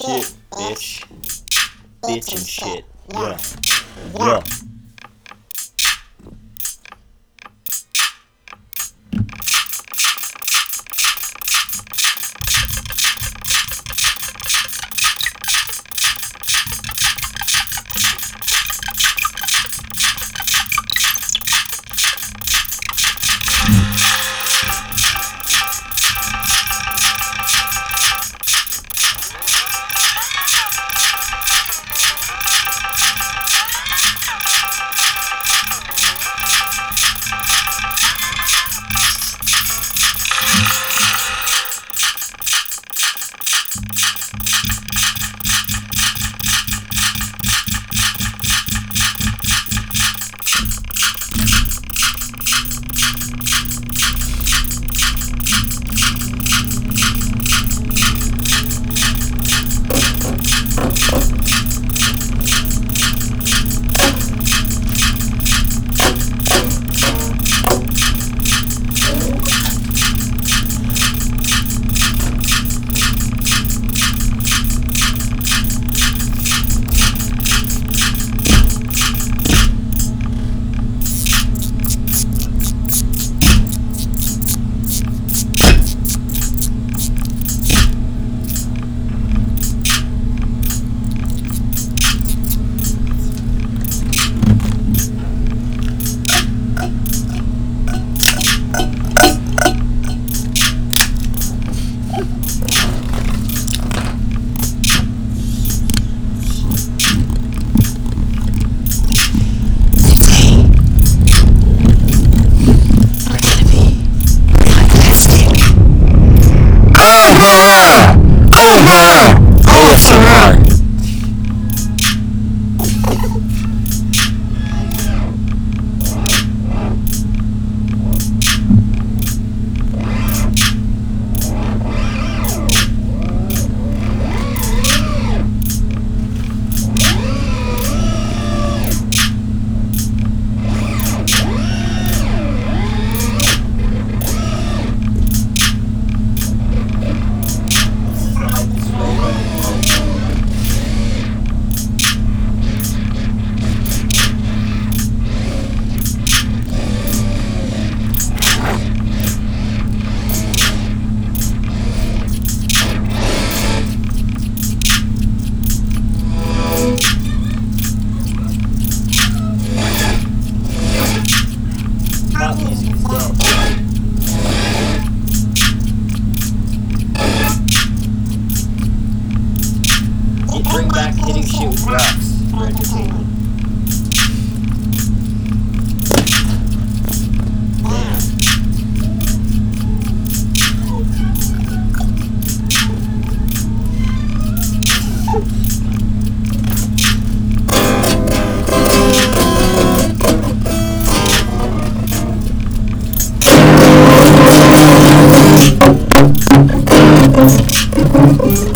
shit, bitch. Bitch and shit. Yeah. Yeah. Thank